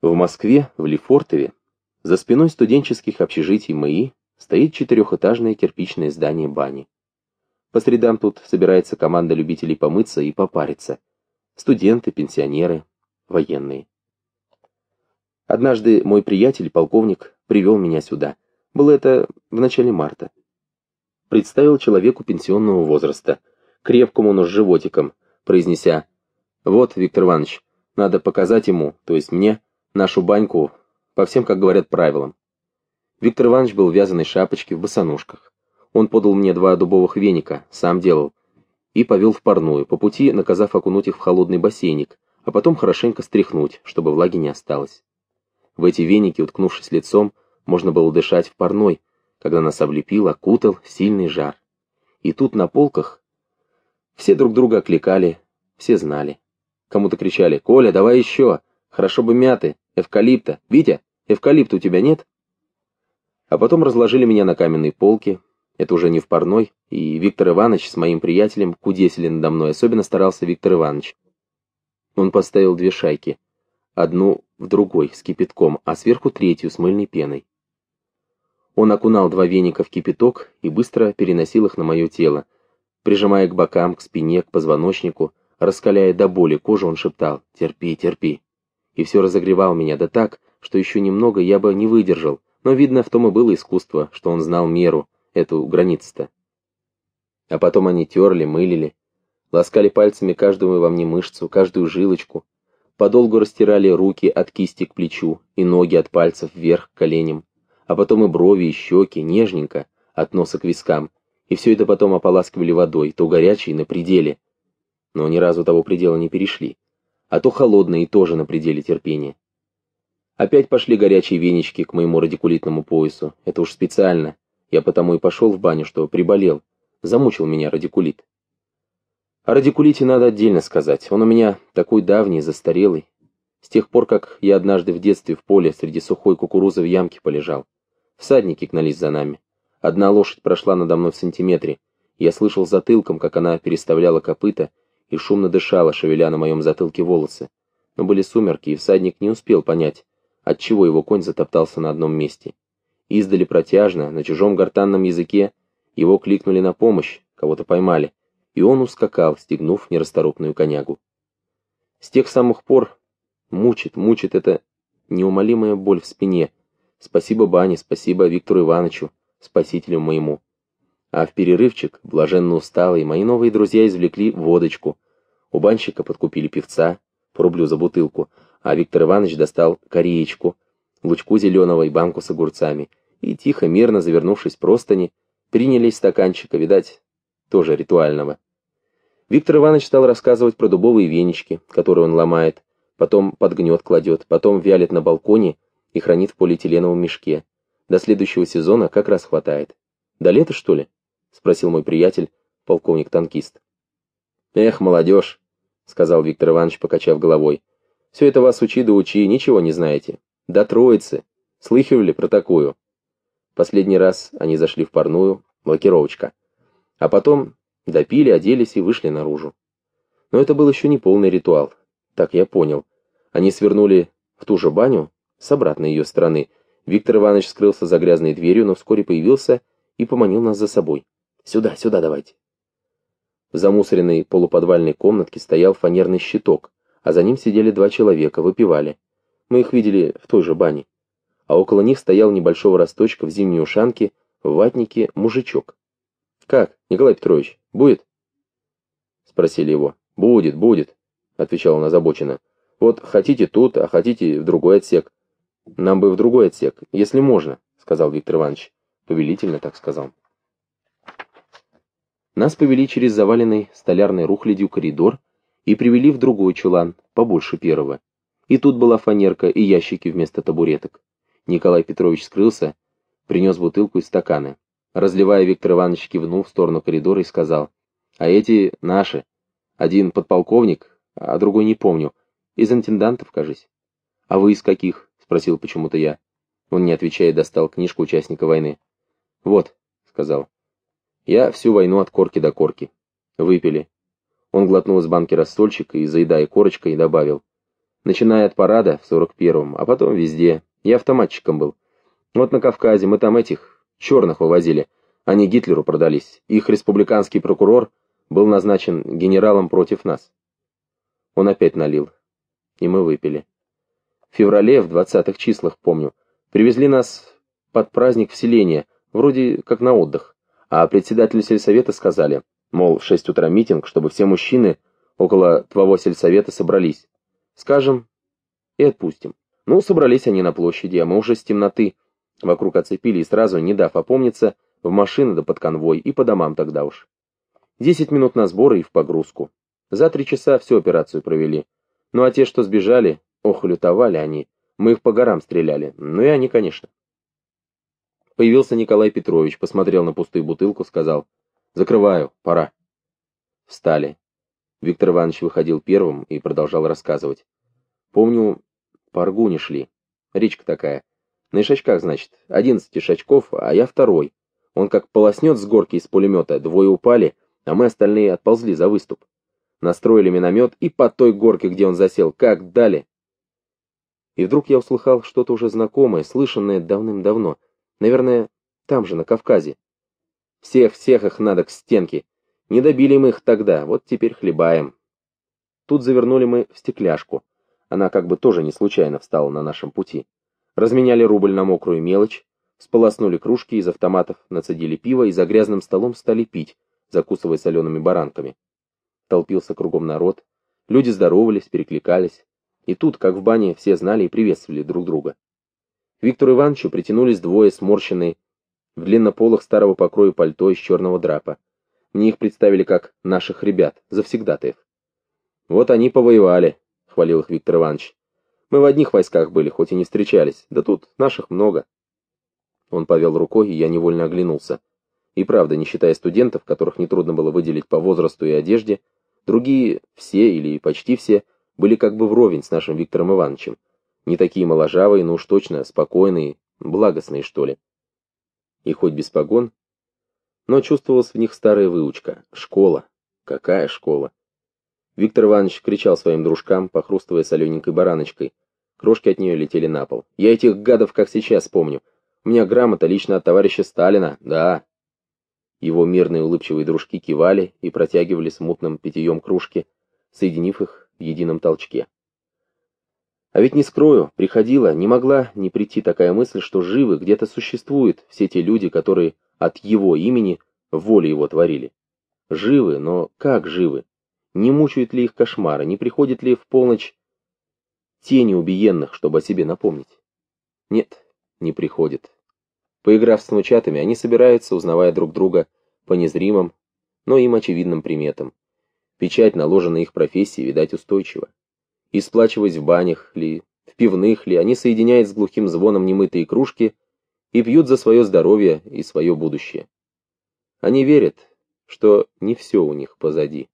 В Москве, в Лефортове, за спиной студенческих общежитий МАИ стоит четырехэтажное кирпичное здание бани. По средам тут собирается команда любителей помыться и попариться. Студенты, пенсионеры, военные. Однажды мой приятель, полковник, привел меня сюда. Было это в начале марта. Представил человеку пенсионного возраста, крепкому, но с животиком, произнеся «Вот, Виктор Иванович, надо показать ему, то есть мне, нашу баньку по всем, как говорят, правилам. Виктор Иванович был в вязаной шапочке, в босоножках. Он подал мне два дубовых веника, сам делал, и повел в парную, по пути наказав окунуть их в холодный бассейник, а потом хорошенько стряхнуть, чтобы влаги не осталось. В эти веники, уткнувшись лицом, можно было дышать в парной, когда нас облепил, окутал сильный жар. И тут на полках все друг друга окликали, все знали. Кому-то кричали «Коля, давай еще! Хорошо бы мяты, эвкалипта! Витя, эвкалипта у тебя нет?» А потом разложили меня на каменной полке, это уже не в парной, и Виктор Иванович с моим приятелем кудесили надо мной, особенно старался Виктор Иванович. Он поставил две шайки, одну в другой, с кипятком, а сверху третью с мыльной пеной. Он окунал два веника в кипяток и быстро переносил их на мое тело, прижимая к бокам, к спине, к позвоночнику, Раскаляя до боли кожу, он шептал «Терпи, терпи». И все разогревал меня, да так, что еще немного я бы не выдержал, но, видно, в том и было искусство, что он знал меру, эту границу-то. А потом они терли, мылили, ласкали пальцами каждую во мне мышцу, каждую жилочку, подолгу растирали руки от кисти к плечу и ноги от пальцев вверх к коленям, а потом и брови, и щеки, нежненько, от носа к вискам, и все это потом ополаскивали водой, то горячей, на пределе, но ни разу того предела не перешли, а то холодные тоже на пределе терпения. Опять пошли горячие венички к моему радикулитному поясу, это уж специально, я потому и пошел в баню, что приболел, замучил меня радикулит. О радикулите надо отдельно сказать, он у меня такой давний, застарелый, с тех пор, как я однажды в детстве в поле среди сухой кукурузы в ямке полежал. Всадники гнались за нами. Одна лошадь прошла надо мной в сантиметре. Я слышал затылком, как она переставляла копыта, и шумно дышала, шевеля на моем затылке волосы. Но были сумерки, и всадник не успел понять, отчего его конь затоптался на одном месте. Издали протяжно, на чужом гортанном языке, его кликнули на помощь, кого-то поймали, и он ускакал, стегнув нерасторопную конягу. С тех самых пор мучит, мучит эта неумолимая боль в спине. Спасибо Бане, спасибо Виктору Ивановичу, спасителю моему. А в перерывчик, блаженно усталый, мои новые друзья извлекли водочку. У банщика подкупили певца, по рублю за бутылку, а Виктор Иванович достал кореечку, лучку зеленого и банку с огурцами, и тихо, мирно завернувшись простыни, принялись стаканчика, видать, тоже ритуального. Виктор Иванович стал рассказывать про дубовые венички, которые он ломает, потом под гнет кладет, потом вялит на балконе и хранит в полиэтиленовом мешке. До следующего сезона как раз хватает. До лета, что ли? — спросил мой приятель, полковник-танкист. «Эх, молодежь», — сказал Виктор Иванович, покачав головой. «Все это вас учи да учи, ничего не знаете. До троицы. Слыхивали про такую?» Последний раз они зашли в парную, лакировочка. А потом допили, оделись и вышли наружу. Но это был еще не полный ритуал. Так я понял. Они свернули в ту же баню, с обратной ее стороны. Виктор Иванович скрылся за грязной дверью, но вскоре появился и поманил нас за собой. Сюда, сюда давайте. В замусоренной полуподвальной комнатке стоял фанерный щиток, а за ним сидели два человека, выпивали. Мы их видели в той же бане. А около них стоял небольшого росточка в зимней ушанке, в ватнике мужичок. «Как, Николай Петрович, будет?» Спросили его. «Будет, будет», — отвечал он озабоченно. «Вот хотите тут, а хотите в другой отсек». «Нам бы в другой отсек, если можно», — сказал Виктор Иванович. Повелительно так сказал. Нас повели через заваленный столярной рухлядью коридор и привели в другой чулан, побольше первого. И тут была фанерка и ящики вместо табуреток. Николай Петрович скрылся, принес бутылку и стаканы. Разливая, Виктор Иванович кивнул в сторону коридора и сказал, «А эти наши. Один подполковник, а другой не помню. Из интендантов, кажись». «А вы из каких?» — спросил почему-то я. Он, не отвечая, достал книжку участника войны. «Вот», — сказал. Я всю войну от корки до корки. Выпили. Он глотнул из банки рассольчик и, заедая корочкой, добавил. Начиная от парада в 41-м, а потом везде. Я автоматчиком был. Вот на Кавказе мы там этих черных вывозили. Они Гитлеру продались. Их республиканский прокурор был назначен генералом против нас. Он опять налил. И мы выпили. В феврале, в двадцатых числах, помню, привезли нас под праздник в селение, вроде как на отдых. А председателю сельсовета сказали, мол, в шесть утра митинг, чтобы все мужчины около твоего сельсовета собрались. Скажем, и отпустим. Ну, собрались они на площади, а мы уже с темноты вокруг оцепили и сразу, не дав опомниться, в машины да под конвой и по домам тогда уж. Десять минут на сборы и в погрузку. За три часа всю операцию провели. Ну а те, что сбежали, ох, лютовали они. Мы их по горам стреляли. Ну и они, конечно. Появился Николай Петрович, посмотрел на пустую бутылку, сказал, «Закрываю, пора». Встали. Виктор Иванович выходил первым и продолжал рассказывать. Помню, по Аргуне шли. Речка такая. На ишачках, значит, одиннадцать ишачков, а я второй. Он как полоснет с горки из пулемета, двое упали, а мы остальные отползли за выступ. Настроили миномет и по той горке, где он засел, как дали. И вдруг я услыхал что-то уже знакомое, слышанное давным-давно. Наверное, там же, на Кавказе. Всех-всех их надо к стенке. Не добили мы их тогда, вот теперь хлебаем. Тут завернули мы в стекляшку. Она как бы тоже не случайно встала на нашем пути. Разменяли рубль на мокрую мелочь, сполоснули кружки из автоматов, нацедили пиво и за грязным столом стали пить, закусывая солеными баранками. Толпился кругом народ, люди здоровались, перекликались. И тут, как в бане, все знали и приветствовали друг друга. К Виктору Ивановичу притянулись двое сморщенные, в длиннополых старого покроя пальто из черного драпа. Мне их представили как наших ребят, завсегдатаев. Вот они повоевали, хвалил их Виктор Иванович. Мы в одних войсках были, хоть и не встречались, да тут наших много. Он повел рукой, и я невольно оглянулся. И правда, не считая студентов, которых нетрудно было выделить по возрасту и одежде, другие, все или почти все, были как бы вровень с нашим Виктором Ивановичем. Не такие моложавые, но уж точно спокойные, благостные, что ли. И хоть без погон, но чувствовалась в них старая выучка. Школа. Какая школа? Виктор Иванович кричал своим дружкам, похрустывая солененькой бараночкой. Крошки от нее летели на пол. «Я этих гадов как сейчас помню. У меня грамота лично от товарища Сталина, да». Его мирные улыбчивые дружки кивали и протягивали смутным питьем кружки, соединив их в едином толчке. А ведь не скрою, приходила, не могла не прийти такая мысль, что живы, где-то существуют все те люди, которые от его имени воли его творили. Живы, но как живы? Не мучают ли их кошмары, не приходит ли в полночь тени убиенных, чтобы о себе напомнить? Нет, не приходит. Поиграв с внучатами, они собираются, узнавая друг друга по незримым, но им очевидным приметам. Печать, наложенная их профессии, видать, устойчива. И сплачиваясь в банях ли, в пивных ли, они соединяют с глухим звоном немытые кружки и пьют за свое здоровье и свое будущее. Они верят, что не все у них позади.